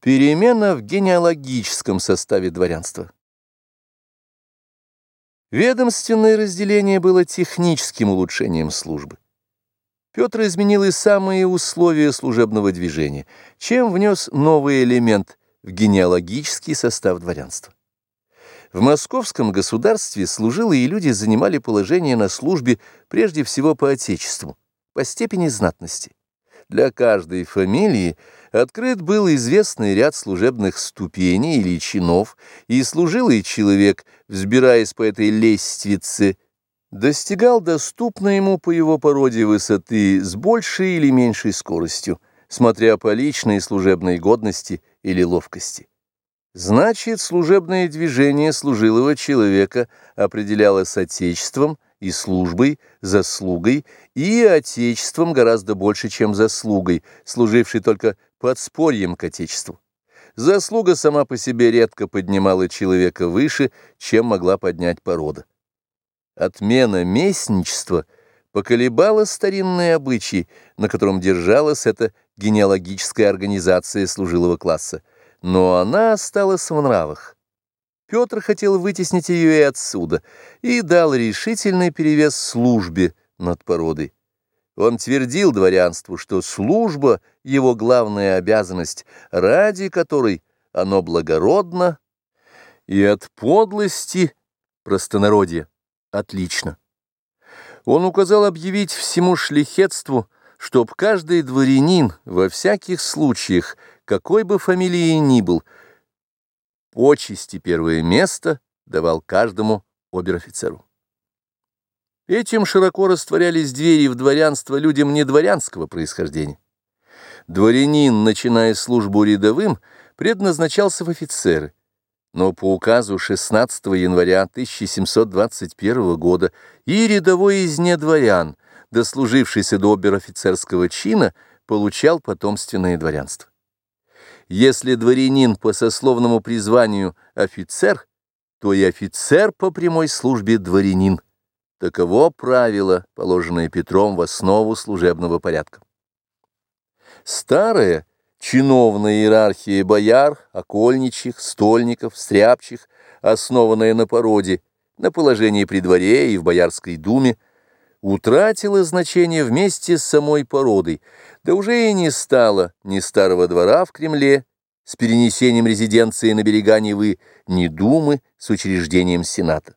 Перемена в генеалогическом составе дворянства. Ведомственное разделение было техническим улучшением службы. Петр изменил и самые условия служебного движения, чем внес новый элемент в генеалогический состав дворянства. В московском государстве служилые люди занимали положение на службе прежде всего по отечеству, по степени знатности. Для каждой фамилии открыт был известный ряд служебных ступеней или чинов, и служилый человек, взбираясь по этой лестнице, достигал доступной ему по его породе высоты с большей или меньшей скоростью, смотря по личной служебной годности или ловкости. Значит, служебное движение служилого человека определялось отечеством, и службой, заслугой, и отечеством гораздо больше, чем заслугой, служившей только подспорьем к отечеству. Заслуга сама по себе редко поднимала человека выше, чем могла поднять порода. Отмена местничества поколебала старинные обычаи, на котором держалась эта генеалогическая организация служилого класса, но она осталась в нравах. Петр хотел вытеснить ее и отсюда, и дал решительный перевес службе над породой. Он твердил дворянству, что служба — его главная обязанность, ради которой оно благородно и от подлости простонародья отлично. Он указал объявить всему шляхетству, чтоб каждый дворянин во всяких случаях, какой бы фамилии ни был, почести первое место давал каждому обер-офицеру. Этим широко растворялись двери в дворянство людям недворянского происхождения. Дворянин, начиная службу рядовым, предназначался в офицеры, но по указу 16 января 1721 года и рядовой из недворян, дослужившийся до обер-офицерского чина, получал потомственное дворянство. Если дворянин по сословному призванию офицер, то и офицер по прямой службе дворянин. Таково правило, положенное Петром в основу служебного порядка. Старая чиновная иерархия бояр, окольничих, стольников, стряпчих, основанная на породе, на положении при дворе и в Боярской думе, утратила значение вместе с самой породой, да уже и не стало ни старого двора в Кремле с перенесением резиденции на берега Невы, ни думы с учреждением Сената.